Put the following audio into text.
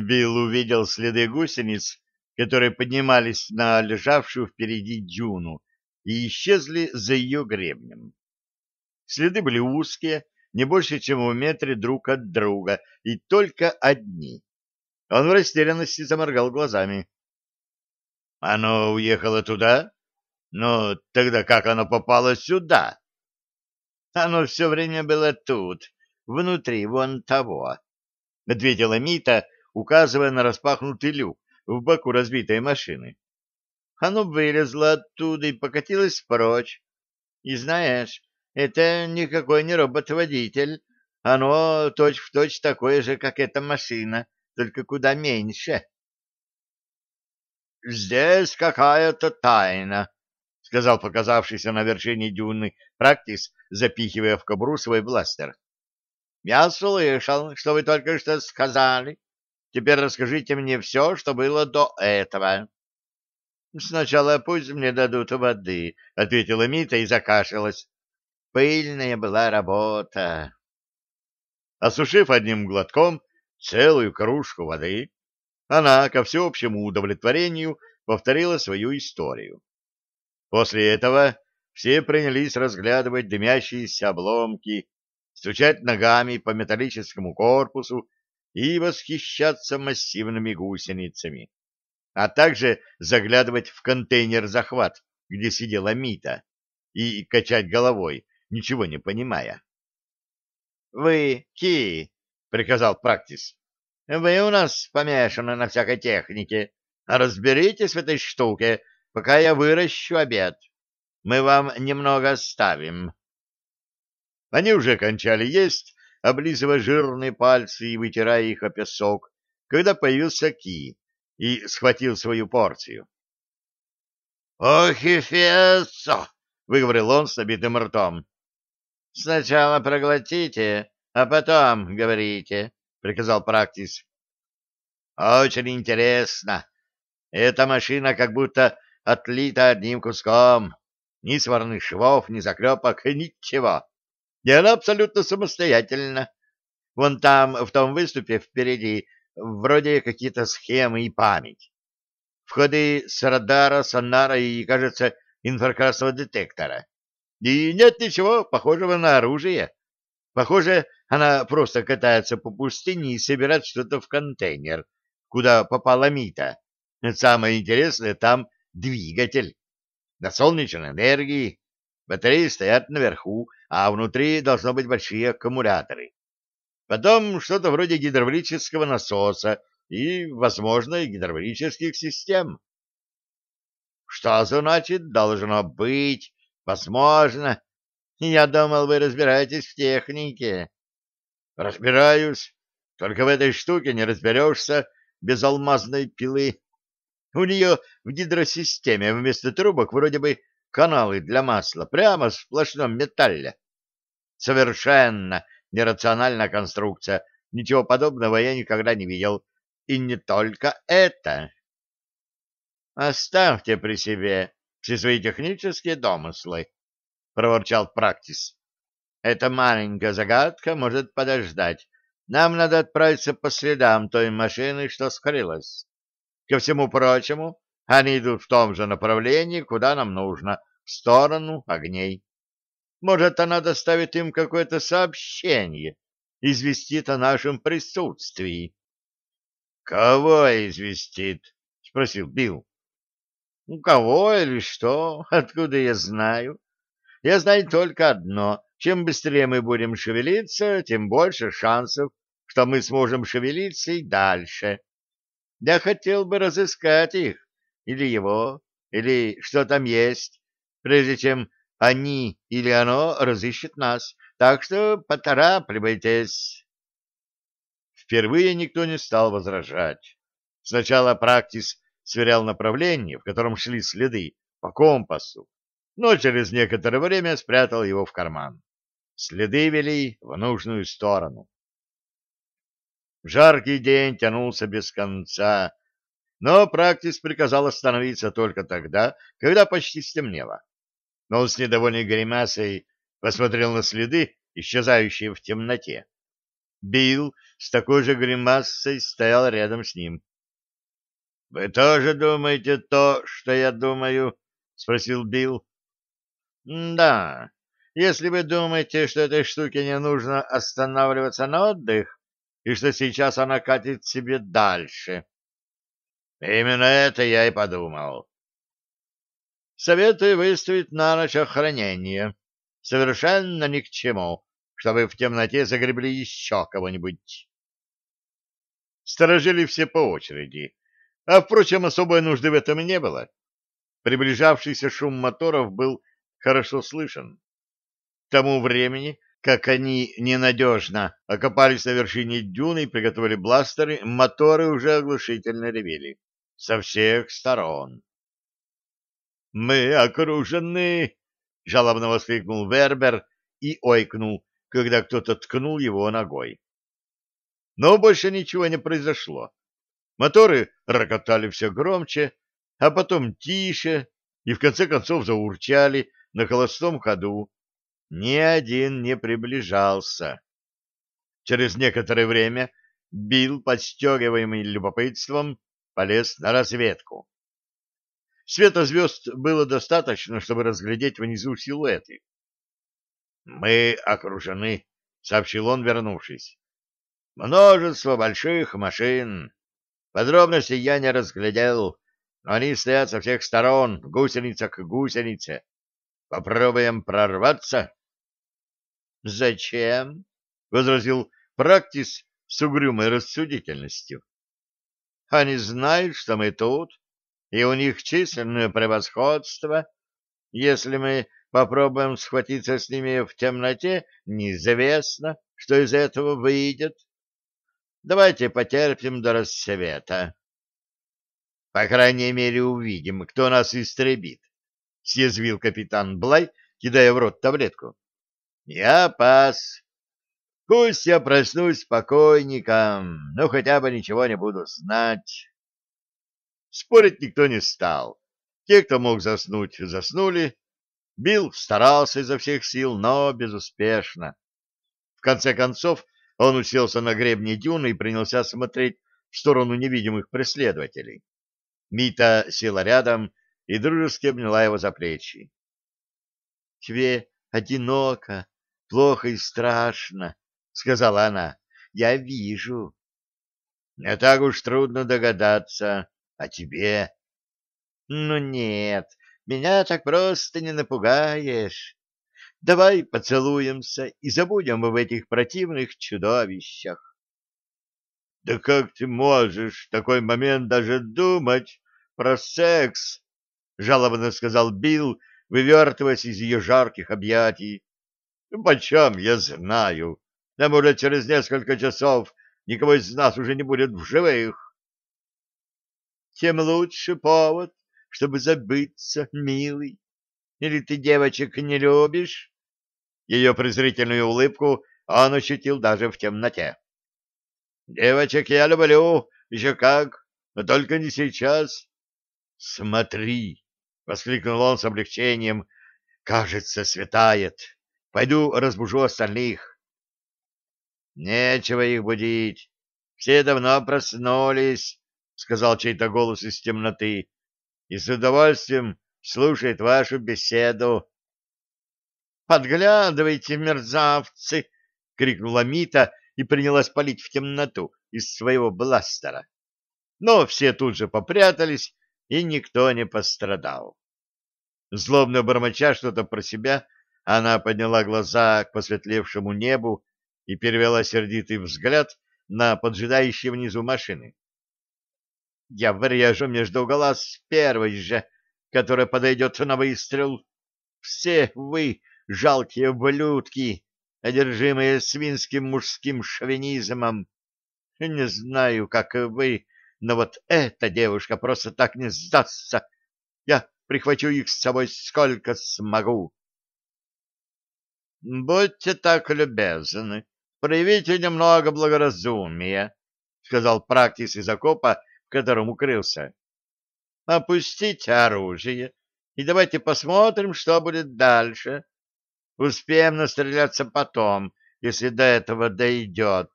Билл увидел следы гусениц, которые поднимались на лежавшую впереди дюну и исчезли за ее гребнем. Следы были узкие, не больше, чем в метре друг от друга, и только одни. Он в растерянности заморгал глазами. — Оно уехало туда? Но тогда как оно попало сюда? — Оно все время было тут, внутри вон того, — ответила Мита, указывая на распахнутый люк в боку разбитой машины. Оно вылезло оттуда и покатилось прочь. И знаешь, это никакой не робот-водитель. Оно точь-в-точь точь такое же, как эта машина, только куда меньше. «Здесь какая-то тайна», — сказал показавшийся на вершине дюны Практис, запихивая в кобру свой бластер. «Я слышал, что вы только что сказали. Теперь расскажите мне все, что было до этого». «Сначала пусть мне дадут воды», — ответила Мита и закашлялась. Пыльная была работа. Осушив одним глотком целую кружку воды, она, ко всеобщему удовлетворению, повторила свою историю. После этого все принялись разглядывать дымящиеся обломки, стучать ногами по металлическому корпусу и восхищаться массивными гусеницами, а также заглядывать в контейнер-захват, где сидела Мита, и качать головой, ничего не понимая. — Вы, Ки, — приказал Практис, — вы у нас помешаны на всякой технике. Разберитесь в этой штуке, пока я выращу обед. Мы вам немного оставим. Они уже кончали есть, облизывая жирные пальцы и вытирая их о песок, когда появился Ки и схватил свою порцию. — Ох и выговорил он с набитым ртом. — Сначала проглотите, а потом говорите, — приказал Практис. — Очень интересно. Эта машина как будто отлита одним куском. Ни сварных швов, ни заклепок, ничего. И она абсолютно самостоятельна. Вон там, в том выступе впереди, вроде какие-то схемы и память. Входы с радара, сонара и, кажется, инфракрасного детектора. И нет ничего похожего на оружие. Похоже, она просто катается по пустыне и собирает что-то в контейнер, куда попала Мита. Самое интересное, там двигатель. На солнечной энергии. Батареи стоят наверху, а внутри должно быть большие аккумуляторы. Потом что-то вроде гидравлического насоса и, возможно, гидравлических систем. Что значит должно быть? Возможно. Я думал, вы разбираетесь в технике. Разбираюсь. Только в этой штуке не разберешься без алмазной пилы. У нее в гидросистеме вместо трубок вроде бы каналы для масла, прямо в сплошном металле. Совершенно нерациональная конструкция. Ничего подобного я никогда не видел. И не только это. Оставьте при себе все свои технические домыслы, — проворчал Практис. Эта маленькая загадка может подождать. Нам надо отправиться по следам той машины, что скрылась. Ко всему прочему, они идут в том же направлении, куда нам нужно, в сторону огней. Может, она доставит им какое-то сообщение, известит о нашем присутствии. — Кого известит? — спросил Билл. У кого или что? Откуда я знаю? Я знаю только одно. Чем быстрее мы будем шевелиться, тем больше шансов, что мы сможем шевелиться и дальше. Я хотел бы разыскать их, или его, или что там есть, прежде чем они или оно разыщет нас. Так что поторапливайтесь. Впервые никто не стал возражать. Сначала Практис сверял направление, в котором шли следы, по компасу, но через некоторое время спрятал его в карман. Следы вели в нужную сторону. Жаркий день тянулся без конца, но Практис приказал остановиться только тогда, когда почти стемнело. Но он с недовольной гримасой посмотрел на следы, исчезающие в темноте. Билл с такой же гримасой стоял рядом с ним. — Вы тоже думаете то, что я думаю? — спросил Билл. — Да, если вы думаете, что этой штуке не нужно останавливаться на отдых, и что сейчас она катит себе дальше. Именно это я и подумал. Советую выставить на ночь охранение. Совершенно ни к чему, чтобы в темноте загребли еще кого-нибудь. Сторожили все по очереди, а, впрочем, особой нужды в этом не было. Приближавшийся шум моторов был хорошо слышен тому времени, как они ненадежно окопались на вершине дюны и приготовили бластеры, моторы уже оглушительно ревели со всех сторон. «Мы окружены!» — жалобно воскликнул Вербер и ойкнул, когда кто-то ткнул его ногой. Но больше ничего не произошло. Моторы рокотали все громче, а потом тише и в конце концов заурчали на холостом ходу, ни один не приближался. Через некоторое время Билл, подстегиваемый любопытством, полез на разведку. Света звезд было достаточно, чтобы разглядеть внизу силуэты. «Мы окружены», — сообщил он, вернувшись. «Множество больших машин. Подробности я не разглядел, но они стоят со всех сторон, гусеница к гусенице. Попробуем прорваться?» «Зачем?» — возразил Практис с угрюмой рассудительностью. «Они знают, что мы тут, и у них численное превосходство. Если мы попробуем схватиться с ними в темноте, неизвестно, что из этого выйдет. Давайте потерпим до рассвета. По крайней мере, увидим, кто нас истребит, — съязвил капитан Блай, кидая в рот таблетку. Я пас. Пусть я проснусь спокойником, но хотя бы ничего не буду знать. Спорить никто не стал. Те, кто мог заснуть, заснули. Билл старался изо всех сил, но безуспешно. В конце концов, он уселся на гребне дюны и принялся смотреть в сторону невидимых преследователей. Мита села рядом и дружески обняла его за плечи. — Тебе одиноко, плохо и страшно, — сказала она. — Я вижу. — Не так уж трудно догадаться. А тебе? — Ну нет, меня так просто не напугаешь. Давай поцелуемся и забудем об этих противных чудовищах. — Да как ты можешь в такой момент даже думать про секс? — жалобно сказал Билл, вывертываясь из ее жарких объятий. Почем я знаю? Да, может, через несколько часов никого из нас уже не будет в живых. Тем лучше повод, чтобы забыться, милый. Или ты девочек не любишь? Ее презрительную улыбку он ощутил даже в темноте. Девочек я люблю, еще как, но только не сейчас. Смотри, — воскликнул он с облегчением, — кажется, светает. Пойду разбужу остальных. Нечего их будить. Все давно проснулись, — сказал чей-то голос из темноты, — и с удовольствием слушает вашу беседу. «Подглядывайте, мерзавцы!» — крикнула Мита и принялась палить в темноту из своего бластера. Но все тут же попрятались, и никто не пострадал. Злобно бормоча что-то про себя, она подняла глаза к посветлевшему небу и перевела сердитый взгляд на поджидающие внизу машины. «Я врежу между глаз первой же, которая подойдет на выстрел. Все вы, жалкие ублюдки, одержимые свинским мужским шовинизмом. Не знаю, как вы, но вот эта девушка просто так не сдастся. Я прихвачу их с собой сколько смогу. Будьте так любезны, проявите немного благоразумия, сказал практис из окопа, в котором укрылся. Опустите оружие и давайте посмотрим, что будет дальше. Успеем настреляться потом, если до этого дойдет.